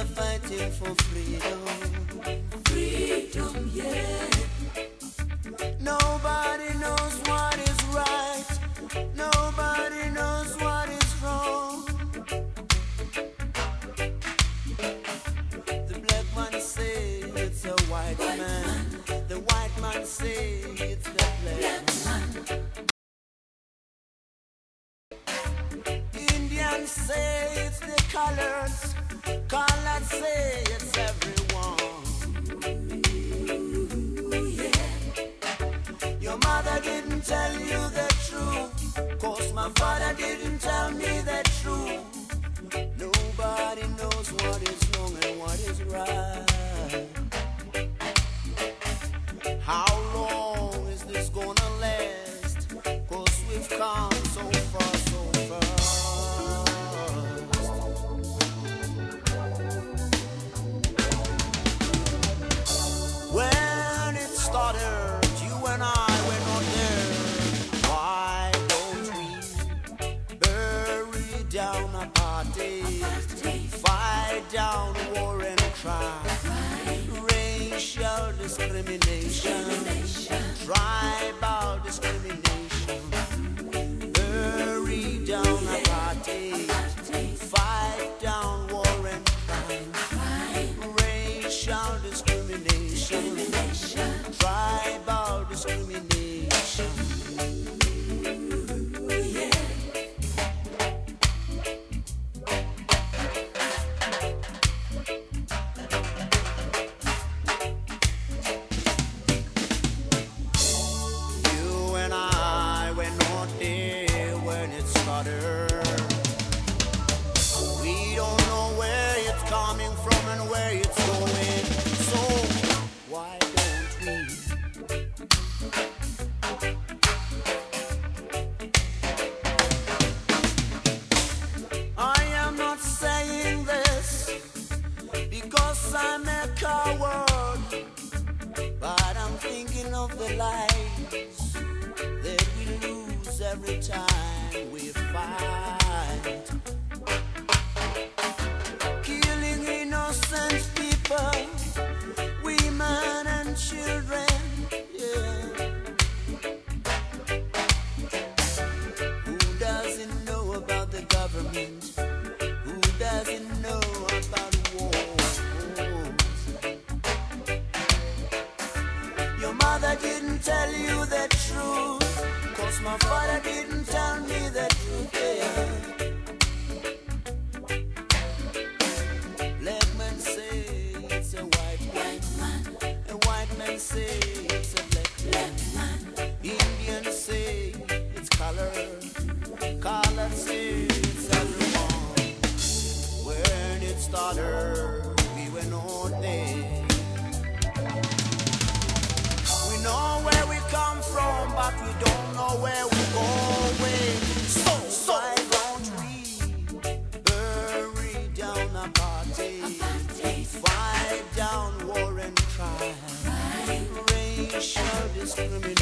are fighting for freedom. Freedom, yeah. Nobody knows what is right. Nobody knows what is wrong. The black man say it's a white, white man. man. The white man say it's the black, black man. man. Indian say colors. Colors say it's everyone. Yeah. Your mother didn't tell you the truth. Cause my father didn't tell me the truth. Nobody knows what is wrong and what is right. How long is this gonna last? Cause we've come so far, discrimination, tribal discrimination, I'm a coward, but I'm thinking of the lives that we lose every time we fight. Tell you the truth, cause my father didn't tell me the truth. Yeah. Black man say it's a white man, a white man say it's a black man. Indian say it's color, color say it's everyone. When it started, we were not there. Know where we're going. So, so why don't we bury down a party, fight down war and crime, racial discrimination,